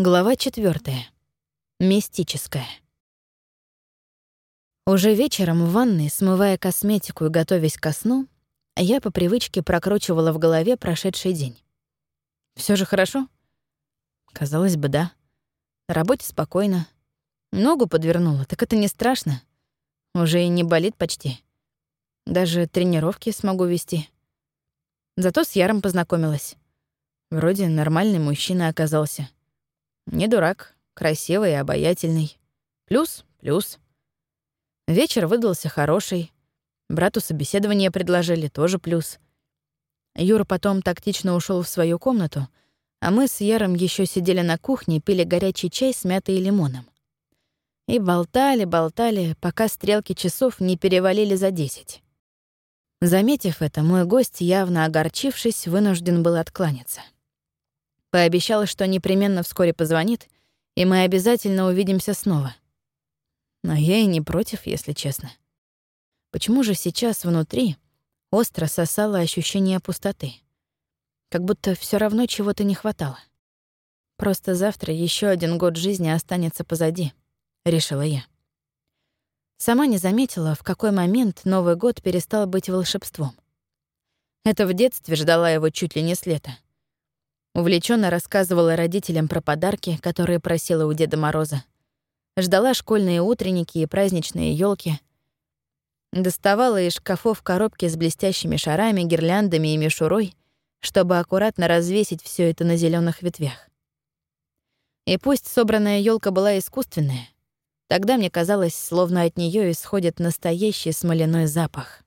Глава четвертая. Мистическая. Уже вечером в ванной, смывая косметику и готовясь ко сну, я по привычке прокручивала в голове прошедший день. Все же хорошо? Казалось бы, да. На работе спокойно. Ногу подвернула, так это не страшно. Уже и не болит почти. Даже тренировки смогу вести. Зато с Яром познакомилась. Вроде нормальный мужчина оказался. Не дурак, красивый и обаятельный. Плюс, плюс. Вечер выдался хороший. Брату собеседование предложили, тоже плюс. Юра потом тактично ушел в свою комнату, а мы с Яром еще сидели на кухне, пили горячий чай с мятой и лимоном. И болтали, болтали, пока стрелки часов не перевалили за десять. Заметив это, мой гость, явно огорчившись, вынужден был откланяться. Пообещала, что непременно вскоре позвонит, и мы обязательно увидимся снова. Но я и не против, если честно. Почему же сейчас внутри остро сосало ощущение пустоты? Как будто все равно чего-то не хватало. Просто завтра еще один год жизни останется позади, решила я. Сама не заметила, в какой момент Новый год перестал быть волшебством. Это в детстве ждала его чуть ли не с лета. Увлеченно рассказывала родителям про подарки, которые просила у Деда Мороза. Ждала школьные утренники и праздничные елки. Доставала из шкафов коробки с блестящими шарами, гирляндами и мишурой, чтобы аккуратно развесить все это на зеленых ветвях. И пусть собранная елка была искусственная, тогда мне казалось, словно от нее исходит настоящий смоляной запах.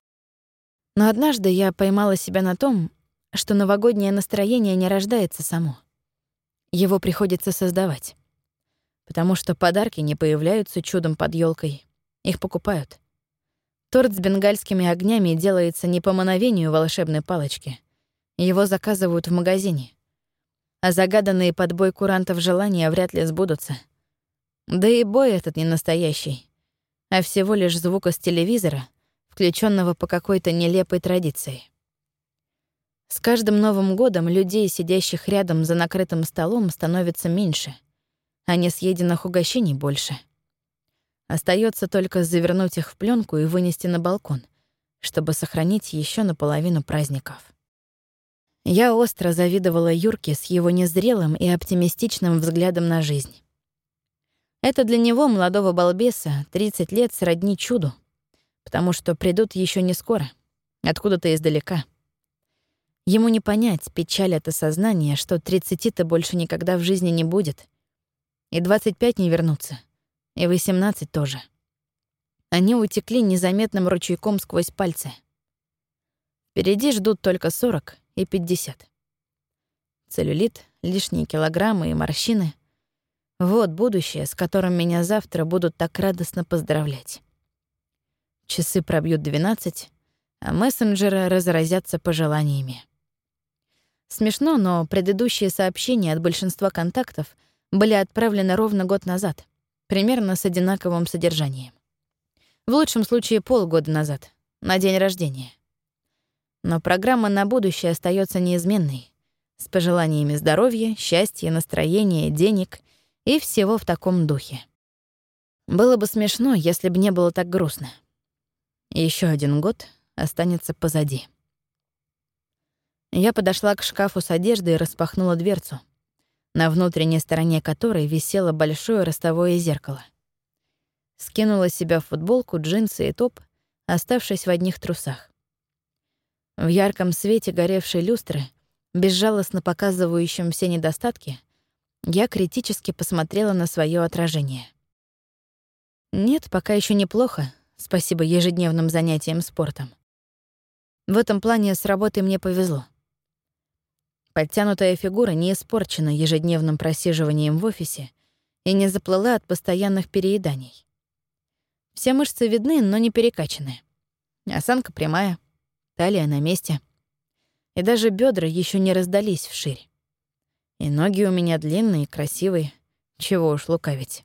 Но однажды я поймала себя на том, что новогоднее настроение не рождается само. Его приходится создавать. Потому что подарки не появляются чудом под елкой, их покупают. Торт с бенгальскими огнями делается не по мановению волшебной палочки. Его заказывают в магазине. А загаданные под бой курантов желания вряд ли сбудутся. Да и бой этот не настоящий, а всего лишь звук из телевизора, включенного по какой-то нелепой традиции. С каждым Новым годом людей, сидящих рядом за накрытым столом, становится меньше, а несъеденных угощений больше. Остается только завернуть их в пленку и вынести на балкон, чтобы сохранить еще наполовину праздников. Я остро завидовала Юрке с его незрелым и оптимистичным взглядом на жизнь. Это для него, молодого балбеса, 30 лет сродни чуду, потому что придут еще не скоро, откуда-то издалека — Ему не понять печаль от осознания, что 30-то больше никогда в жизни не будет. И 25 не вернутся. И 18 тоже. Они утекли незаметным ручейком сквозь пальцы. Впереди ждут только 40 и 50. Целлюлит, лишние килограммы и морщины. Вот будущее, с которым меня завтра будут так радостно поздравлять. Часы пробьют 12, а мессенджеры разразятся пожеланиями. Смешно, но предыдущие сообщения от большинства контактов были отправлены ровно год назад, примерно с одинаковым содержанием. В лучшем случае полгода назад, на день рождения. Но программа на будущее остается неизменной, с пожеланиями здоровья, счастья, настроения, денег и всего в таком духе. Было бы смешно, если бы не было так грустно. Еще один год останется позади. Я подошла к шкафу с одеждой и распахнула дверцу, на внутренней стороне которой висело большое ростовое зеркало. Скинула с себя футболку, джинсы и топ, оставшись в одних трусах. В ярком свете горевшей люстры, безжалостно показывающем все недостатки, я критически посмотрела на свое отражение. Нет, пока еще неплохо, спасибо ежедневным занятиям спортом. В этом плане с работой мне повезло. Подтянутая фигура не испорчена ежедневным просиживанием в офисе и не заплыла от постоянных перееданий. Все мышцы видны, но не перекачаны. Осанка прямая, талия на месте. И даже бедра еще не раздались вширь. И ноги у меня длинные, красивые, чего уж лукавить.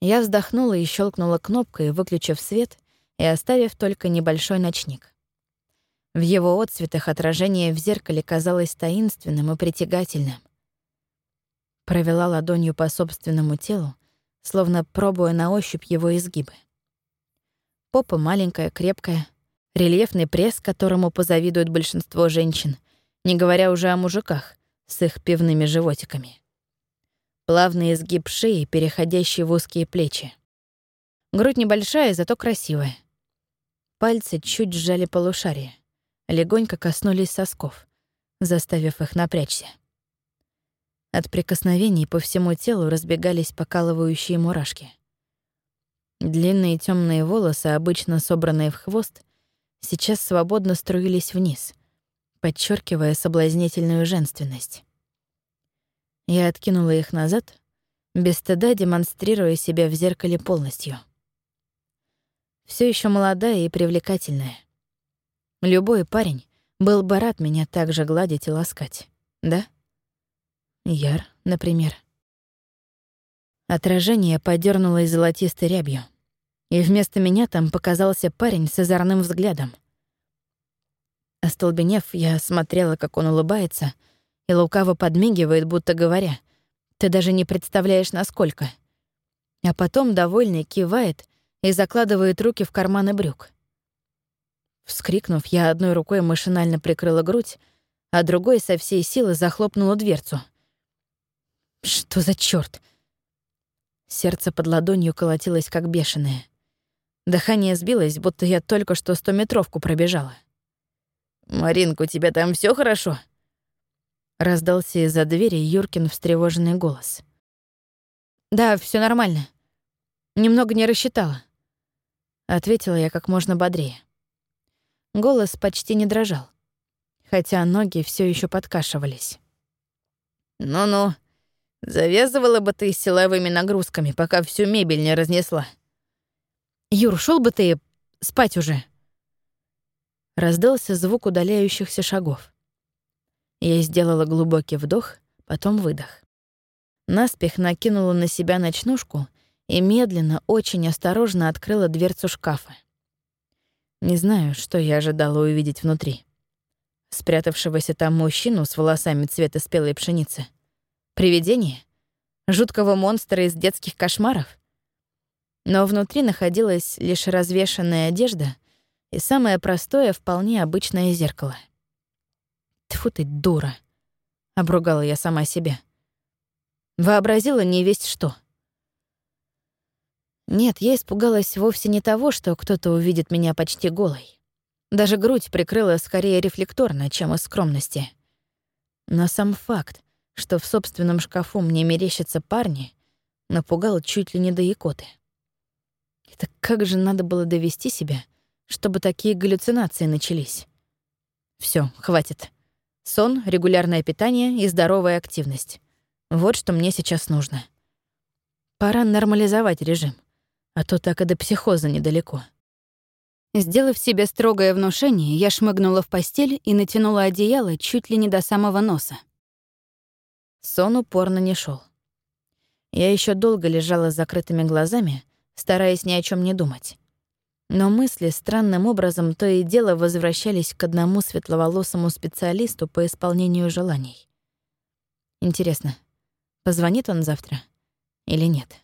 Я вздохнула и щелкнула кнопкой, выключив свет и оставив только небольшой ночник. В его отцветах отражение в зеркале казалось таинственным и притягательным. Провела ладонью по собственному телу, словно пробуя на ощупь его изгибы. Попа маленькая, крепкая, рельефный пресс, которому позавидует большинство женщин, не говоря уже о мужиках с их пивными животиками. Плавный изгиб шеи, переходящий в узкие плечи. Грудь небольшая, зато красивая. Пальцы чуть сжали полушарие, легонько коснулись сосков, заставив их напрячься. От прикосновений по всему телу разбегались покалывающие мурашки. Длинные темные волосы, обычно собранные в хвост, сейчас свободно струились вниз, подчеркивая соблазнительную женственность. Я откинула их назад, без стыда демонстрируя себя в зеркале полностью. Все еще молодая и привлекательная. Любой парень был бы рад меня так же гладить и ласкать, да? Яр, например. Отражение подернулось золотистой рябью, и вместо меня там показался парень с озорным взглядом. Остолбенев, я смотрела, как он улыбается — и лукаво подмигивает, будто говоря, «Ты даже не представляешь, насколько». А потом, довольный, кивает и закладывает руки в карманы брюк. Вскрикнув, я одной рукой машинально прикрыла грудь, а другой со всей силы захлопнула дверцу. Что за чёрт? Сердце под ладонью колотилось, как бешеное. Дыхание сбилось, будто я только что стометровку пробежала. «Маринка, у тебя там все хорошо?» Раздался из-за двери Юркин встревоженный голос. «Да, все нормально. Немного не рассчитала», — ответила я как можно бодрее. Голос почти не дрожал, хотя ноги все еще подкашивались. «Ну-ну, завязывала бы ты силовыми нагрузками, пока всю мебель не разнесла». «Юр, шел бы ты спать уже!» Раздался звук удаляющихся шагов. Я сделала глубокий вдох, потом выдох. Наспех накинула на себя ночнушку и медленно, очень осторожно открыла дверцу шкафа. Не знаю, что я ожидала увидеть внутри. Спрятавшегося там мужчину с волосами цвета спелой пшеницы. Привидение? Жуткого монстра из детских кошмаров? Но внутри находилась лишь развешанная одежда и самое простое, вполне обычное зеркало — Тьфу ты, дура. Обругала я сама себя. Вообразила не весть что. Нет, я испугалась вовсе не того, что кто-то увидит меня почти голой. Даже грудь прикрыла скорее рефлекторно, чем из скромности. Но сам факт, что в собственном шкафу мне мерещатся парни, напугал чуть ли не до икоты. Это как же надо было довести себя, чтобы такие галлюцинации начались? Все, хватит. Сон, регулярное питание и здоровая активность. Вот что мне сейчас нужно. Пора нормализовать режим, а то так и до психоза недалеко. Сделав себе строгое внушение, я шмыгнула в постель и натянула одеяло чуть ли не до самого носа. Сон упорно не шел. Я еще долго лежала с закрытыми глазами, стараясь ни о чем не думать. Но мысли странным образом то и дело возвращались к одному светловолосому специалисту по исполнению желаний. Интересно, позвонит он завтра или нет?